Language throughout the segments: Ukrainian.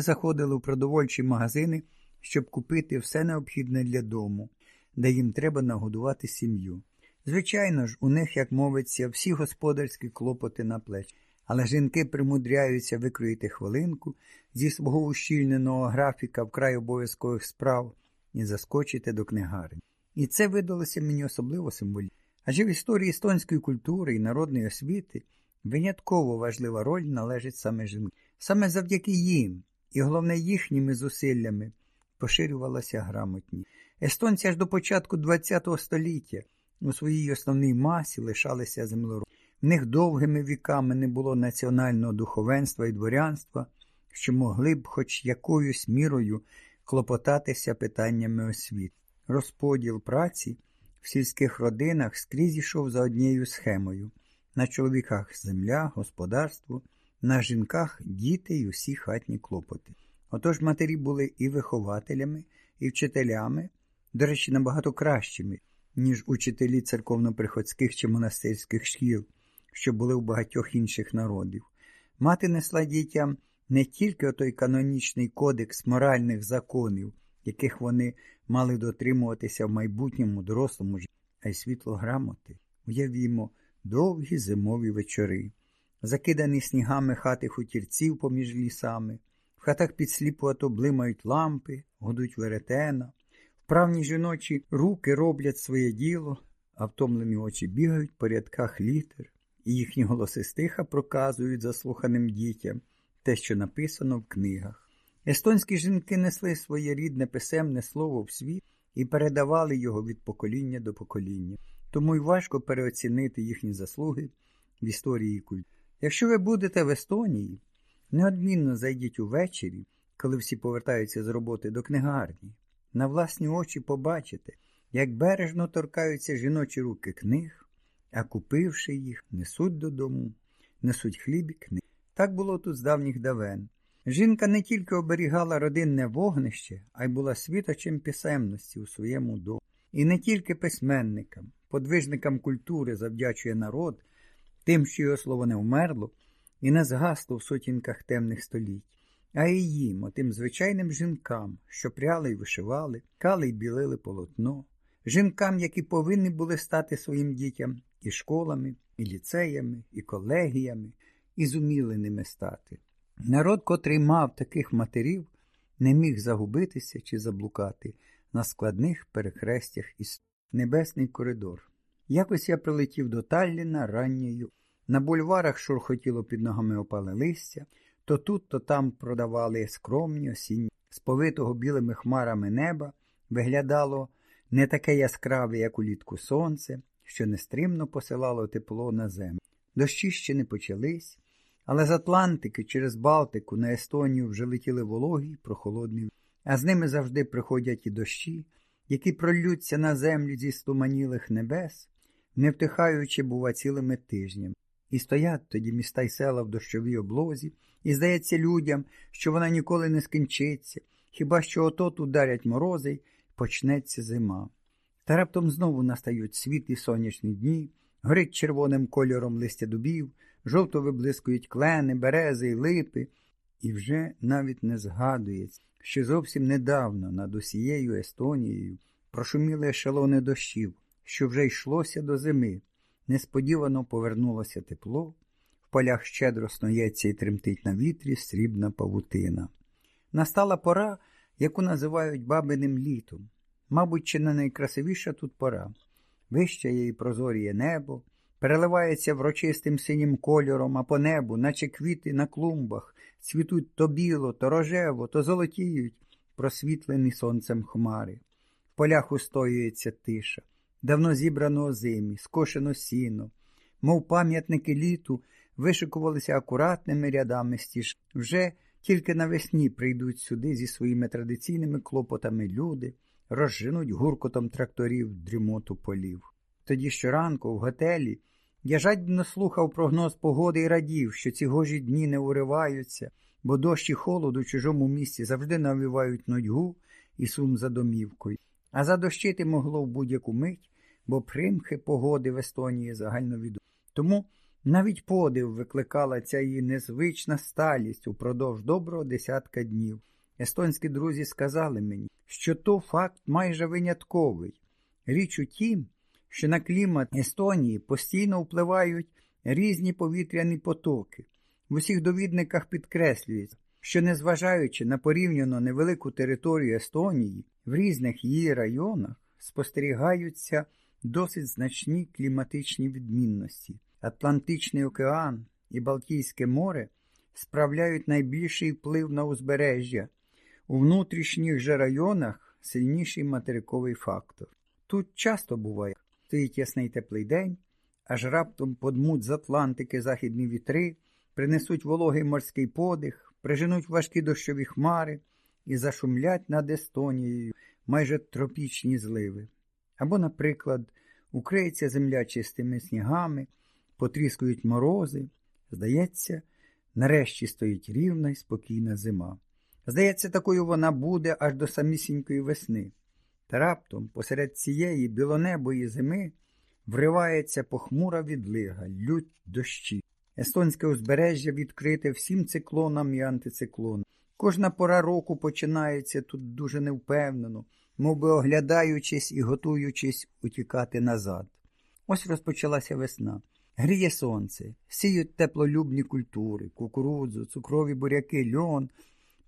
заходили в продовольчі магазини, щоб купити все необхідне для дому, де їм треба нагодувати сім'ю. Звичайно ж, у них, як мовиться, всі господарські клопоти на плечі. Але жінки примудряються викроїти хвилинку зі свого ущільненого графіка вкрай обов'язкових справ і заскочити до книгарні. І це видалося мені особливо символічно. Адже в історії естонської культури і народної освіти винятково важлива роль належить саме жінкам. Саме завдяки їм, і головне їхніми зусиллями, поширювалася грамотність. Естонці аж до початку ХХ століття у своїй основній масі лишалися землеробами. В них довгими віками не було національного духовенства і дворянства, що могли б хоч якоюсь мірою клопотатися питаннями освіти. Розподіл праці в сільських родинах скрізь йшов за однією схемою на чоловіках земля, господарство, на жінках діти й усі хатні клопоти. Отож матері були і вихователями, і вчителями, до речі, набагато кращими, ніж учителі церковно-приходських чи монастирських шкіл, що були у багатьох інших народів. Мати несла дітям не тільки отой канонічний кодекс моральних законів, яких вони мали дотримуватися в майбутньому дорослому житті, а й світло грамоти. Уявімо, довгі зимові вечори, закидані снігами хати хутірців поміж лісами, в хатах підсліпувато блимають лампи, годуть веретена, вправні жіночі руки роблять своє діло, а втомлені очі бігають по рядках літер, і їхні голоси стиха проказують заслуханим дітям те, що написано в книгах. Естонські жінки несли своє рідне писемне слово в світ і передавали його від покоління до покоління, тому й важко переоцінити їхні заслуги в історії культури. Якщо ви будете в Естонії, неодмінно зайдіть увечері, коли всі повертаються з роботи до книгарні. На власні очі побачите, як бережно торкаються жіночі руки книг, а купивши їх, несуть додому, несуть хліб і книги. Так було тут з давніх давен. Жінка не тільки оберігала родинне вогнище, а й була світочем писемності у своєму домі. І не тільки письменникам, подвижникам культури завдячує народ, тим, що його слово не вмерло і не згасло в сутінках темних століть, а й їм, отим звичайним жінкам, що пряли й вишивали, кали й білили полотно, жінкам, які повинні були стати своїм дітям і школами, і ліцеями, і колегіями, і зуміли ними стати. Народ, котрий мав таких матерів, не міг загубитися чи заблукати на складних перехрестях із небесний коридор. Якось я прилетів до Талліна ранньою. На бульварах шурхотіло під ногами опале листя, то тут, то там продавали скромні осінні. З повитого білими хмарами неба виглядало не таке яскраве, як улітку сонце, що нестримно посилало тепло на землю. Дощі ще не почались, але з Атлантики через Балтику на Естонію вже летіли вологі прохолодні, а з ними завжди приходять і дощі, які пролються на землю зі стуманілих небес, не втихаючи, бува, цілими тижнями. І стоять тоді міста й села в дощовій облозі, і здається людям, що вона ніколи не скінчиться, хіба що отот ударять морози й почнеться зима. Та раптом знову настають світлі сонячні дні, горить червоним кольором листя дубів, жовто виблискують клени, берези й липи, і вже навіть не згадується, що зовсім недавно над усією Естонією прошуміли ешелони дощів, що вже йшлося до зими. Несподівано повернулося тепло, в полях щедро сноється і тремтить на вітрі срібна павутина. Настала пора, яку називають бабиним літом. Мабуть, чи не найкрасивіша тут пора. Вищає і прозоріє небо, переливається врочистим синім кольором, а по небу, наче квіти на клумбах, цвітуть то біло, то рожево, то золотіють, просвітлені сонцем хмари. В полях устоюється тиша, давно зібрано озимі, скошено сіно, мов пам'ятники літу, вишикувалися акуратними рядами стіж. Вже тільки навесні прийдуть сюди зі своїми традиційними клопотами люди, розженуть гуркотом тракторів дрімоту полів. Тоді щоранку в готелі я жадібно слухав прогноз погоди і радів, що ці гожі дні не уриваються, бо дощ і холод у чужому місці завжди навівають нудьгу і сум за домівкою. А задощити могло в будь-яку мить, бо примхи погоди в Естонії загальновідомі. Тому Навіть подив викликала ця її незвична сталість упродовж доброго десятка днів. Естонські друзі сказали мені, що то факт майже винятковий. Річ у тім, що на клімат Естонії постійно впливають різні повітряні потоки. В усіх довідниках підкреслюється, що незважаючи на порівняно невелику територію Естонії, в різних її районах спостерігаються досить значні кліматичні відмінності. Атлантичний океан і Балтійське море справляють найбільший вплив на узбережжя. У внутрішніх же районах сильніший материковий фактор. Тут часто буває, стоїть ясний теплий день, аж раптом подмуть з Атлантики західні вітри, принесуть вологий морський подих, приженуть важкі дощові хмари і зашумлять над Естонією майже тропічні зливи. Або, наприклад, укриється земля чистими снігами, потріскують морози. Здається, нарешті стоїть рівна й спокійна зима. Здається, такою вона буде аж до самісінької весни. Та раптом, посеред цієї білонебої зими, вривається похмура відлига, лють дощі. Естонське узбережжя відкрите всім циклонам і антициклонам. Кожна пора року починається тут дуже невпевнено, мов би оглядаючись і готуючись утікати назад. Ось розпочалася весна. Гріє сонце, сіють теплолюбні культури, кукурудзу, цукрові буряки, льон,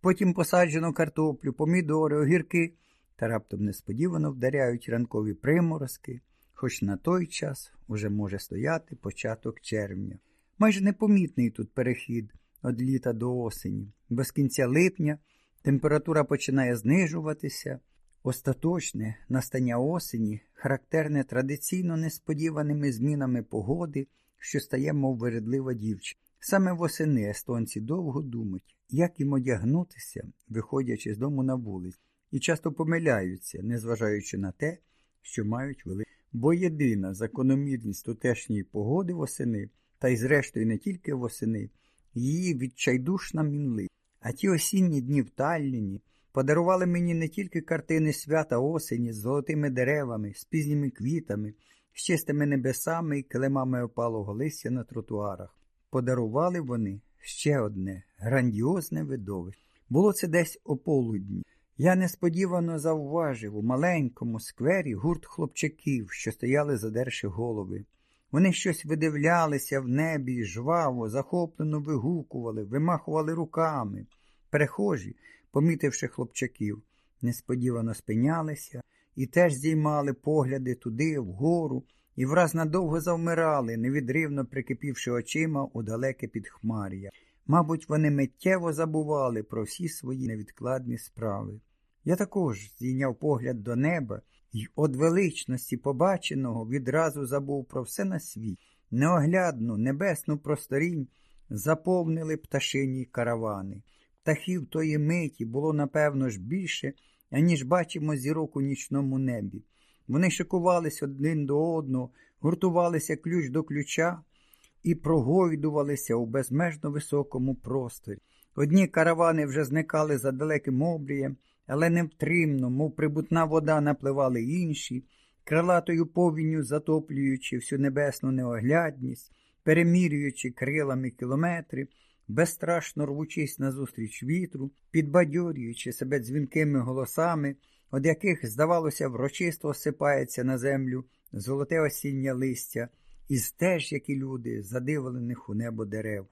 потім посаджено картоплю, помідори, огірки та раптом несподівано вдаряють ранкові приморозки, хоч на той час уже може стояти початок червня. Майже непомітний тут перехід від літа до осені. Без кінця липня температура починає знижуватися. Остаточне настання осені характерне традиційно несподіваними змінами погоди, що стає, мов вередлива дівчина. Саме восени естонці довго думають, як їм одягнутися, виходячи з дому на вулицю, і часто помиляються, незважаючи на те, що мають велику. Бо єдина закономірність тутешньої погоди восени, та й зрештою не тільки восени, її відчайдушна мінливість. А ті осінні дні в Талліні подарували мені не тільки картини свята осені з золотими деревами, з пізніми квітами, з чистими небесами і килимами опалого листя на тротуарах. Подарували вони ще одне грандіозне видовище. Було це десь о полудні. Я несподівано завважив у маленькому сквері гурт хлопчаків, що стояли, задерши голови. Вони щось видивлялися в небі, жваво, захоплено вигукували, вимахували руками. Перехожі, помітивши хлопчаків, несподівано спинялися і теж здіймали погляди туди, вгору, і враз надовго завмирали, невідривно прикипівши очима у далеке підхмар'я. Мабуть, вони миттєво забували про всі свої невідкладні справи. Я також здійняв погляд до неба і од величності побаченого відразу забув про все на світ. Неоглядну, небесну просторінь заповнили пташині каравани. Птахів тої миті було, напевно, ж більше, аніж бачимо зірок у нічному небі. Вони шикувались один до одного, гуртувалися ключ до ключа і прогойдувалися у безмежно високому просторі. Одні каравани вже зникали за далеким обрієм, але невтримно, мов прибутна вода, напливали інші, крилатою повінню затоплюючи всю небесну неоглядність, перемірюючи крилами кілометри, безстрашно рвучись назустріч вітру, підбадьорюючи себе дзвінкими голосами, од яких, здавалося, врочисто осипається на землю золоте осіннє листя, і стеж, і люди, задивлених у небо дерев.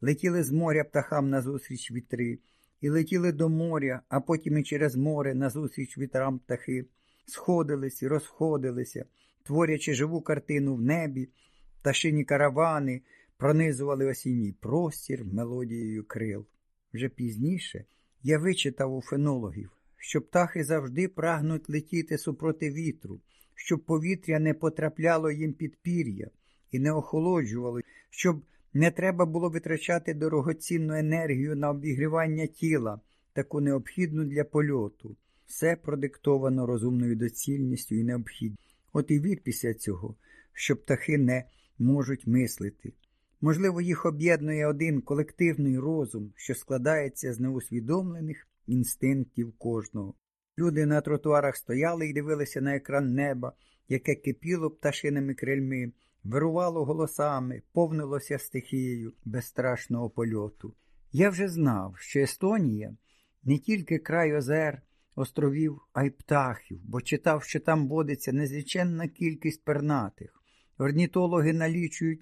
Летіли з моря птахам назустріч вітри, і летіли до моря, а потім і через море назустріч вітрам птахи, сходились і розходилися, творячи живу картину в небі, пташині каравани пронизували осінній простір мелодією крил. Вже пізніше я вичитав у фенологів, що птахи завжди прагнуть летіти супроти вітру, щоб повітря не потрапляло їм під пір'я і не охолоджувало, щоб не треба було витрачати дорогоцінну енергію на обігрівання тіла, таку необхідну для польоту. Все продиктовано розумною доцільністю і необхідністю. От і вір після цього, що птахи не можуть мислити. Можливо, їх об'єднує один колективний розум, що складається з неусвідомлених інстинктів кожного. Люди на тротуарах стояли і дивилися на екран неба, яке кипіло пташиними крильми, вирувало голосами, повнилося стихією безстрашного польоту. Я вже знав, що Естонія не тільки край озер, островів, а й птахів, бо читав, що там водиться незліченна кількість пернатих. Орнітологи налічують